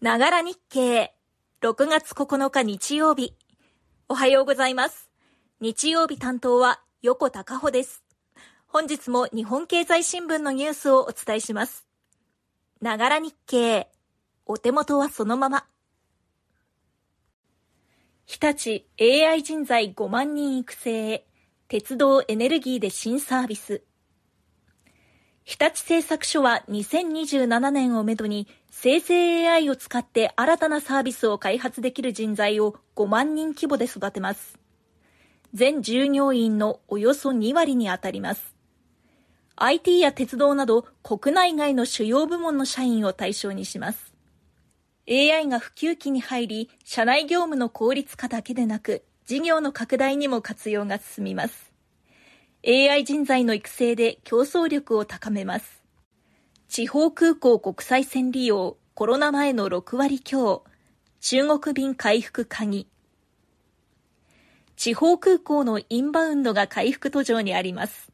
ながら日経。6月9日日曜日。おはようございます。日曜日担当は横田加穂です。本日も日本経済新聞のニュースをお伝えします。ながら日経。お手元はそのまま。日立 AI 人材5万人育成へ。鉄道エネルギーで新サービス。日立製作所は2027年をめどに生成 AI を使って新たなサービスを開発できる人材を5万人規模で育てます。全従業員のおよそ2割に当たります。IT や鉄道など国内外の主要部門の社員を対象にします。AI が普及期に入り、社内業務の効率化だけでなく、事業の拡大にも活用が進みます。AI 人材の育成で競争力を高めます。地方空港国際線利用、コロナ前の6割強、中国便回復鍵。地方空港のインバウンドが回復途上にあります。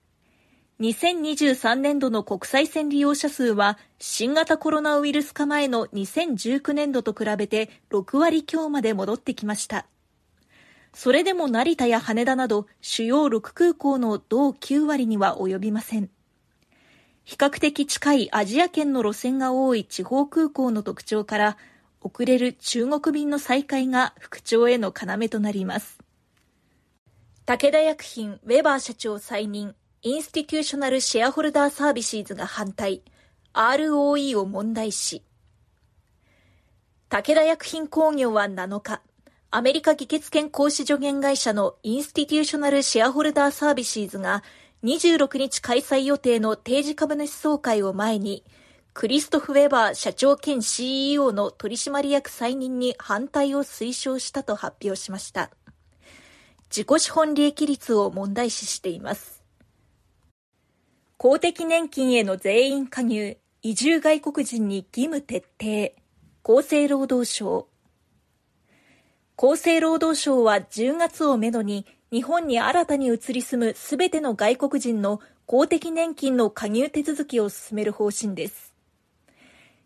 2023年度の国際線利用者数は新型コロナウイルス化前の2019年度と比べて6割強まで戻ってきました。それでも成田や羽田など主要6空港の同9割には及びません。比較的近いアジア圏の路線が多い地方空港の特徴から、遅れる中国便の再開が復調への要となります。武田薬品ウェバー社長再任、インスティテューショナルシェアホルダーサービシーズが反対、ROE を問題視。武田薬品工業は7日、アメリカ議決権行使助言会社のインスティテューショナルシェアホルダーサービシーズが26日開催予定の定時株主総会を前に、クリストフ・ウェバー社長兼 CEO の取締役再任に反対を推奨したと発表しました。自己資本利益率を問題視しています。公的年金への全員加入、移住外国人に義務徹底、厚生労働省。厚生労働省は10月をめどに日本に新たに移り住むすべての外国人の公的年金の加入手続きを進める方針です。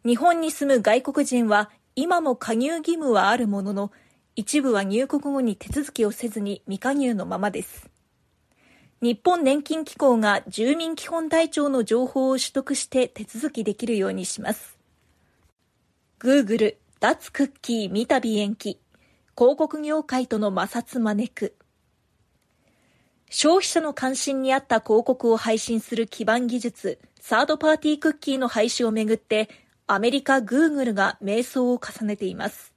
日本に住む外国人は今も加入義務はあるものの、一部は入国後に手続きをせずに未加入のままです。日本年金機構が住民基本台帳の情報を取得して手続きできるようにします。Google 脱クッキー三度延期広告業界との摩擦招く。消費者の関心にあった広告を配信する基盤技術、サードパーティークッキーの廃止をめぐって、アメリカ・グーグルが迷走を重ねています。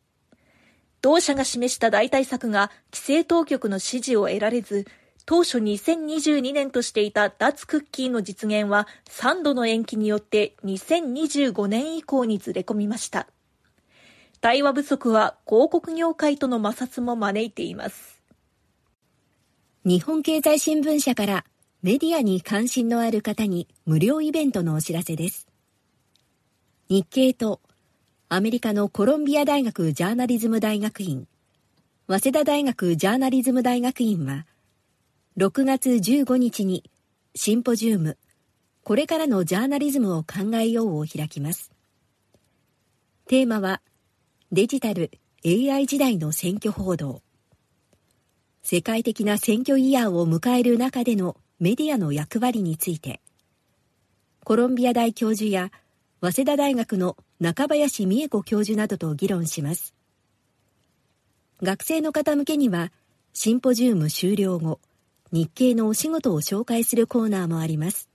同社が示した代替策が規制当局の支持を得られず、当初2022年としていた脱クッキーの実現は3度の延期によって2025年以降にずれ込みました。対話不足は広告業界との摩擦も招いています。日本経済新聞社からメディアに関心のある方に無料イベントのお知らせです。日経とアメリカのコロンビア大学ジャーナリズム大学院、早稲田大学ジャーナリズム大学院は、6月15日にシンポジウム、これからのジャーナリズムを考えようを開きます。テーマは、デジタル AI 時代の選挙報道世界的な選挙イヤーを迎える中でのメディアの役割についてコロンビア大教授や早稲田大学の中林美恵子教授などと議論します学生の方向けにはシンポジウム終了後日経のお仕事を紹介するコーナーもあります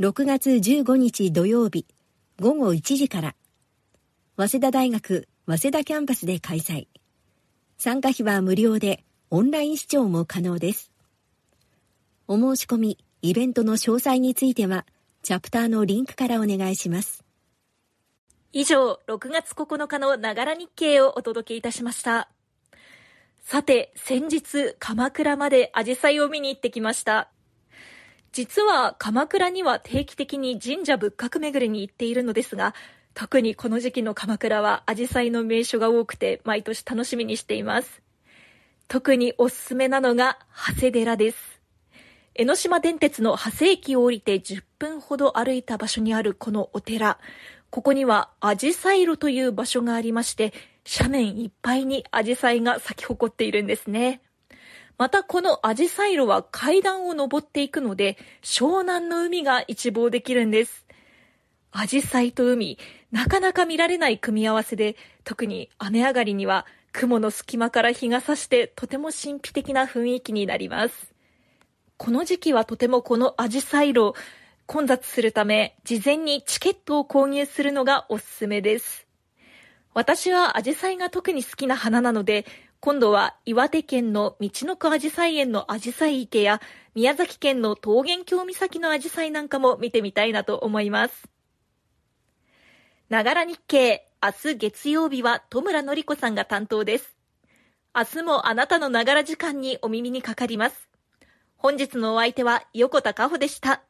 6月15日土曜日午後1時から早稲田大学早稲田キャンパスで開催。参加費は無料で、オンライン視聴も可能です。お申し込み、イベントの詳細については、チャプターのリンクからお願いします。以上、6月9日のながら日経をお届けいたしました。さて、先日、鎌倉までアジサイを見に行ってきました。実は、鎌倉には定期的に神社仏閣巡りに行っているのですが、特にこの時期の鎌倉はアジサイの名所が多くて毎年楽しみにしています。特におすすめなのが長谷寺です。江ノ島電鉄の長谷駅を降りて10分ほど歩いた場所にあるこのお寺。ここにはアジサイ路という場所がありまして、斜面いっぱいにアジサイが咲き誇っているんですね。またこのアジサイ路は階段を登っていくので、湘南の海が一望できるんです。アジサイと海、なかなか見られない組み合わせで、特に雨上がりには雲の隙間から日が差してとても神秘的な雰囲気になります。この時期はとてもこのアジサイ路、混雑するため、事前にチケットを購入するのがおすすめです。私はアジサイが特に好きな花なので、今度は岩手県の道のくアジサイ園のアジサイ池や、宮崎県の桃源郷岬のアジサイなんかも見てみたいなと思います。ながら日経、明日月曜日は戸村のり子さんが担当です。明日もあなたのながら時間にお耳にかかります。本日のお相手は横田かほでした。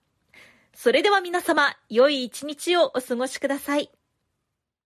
それでは皆様、良い一日をお過ごしください。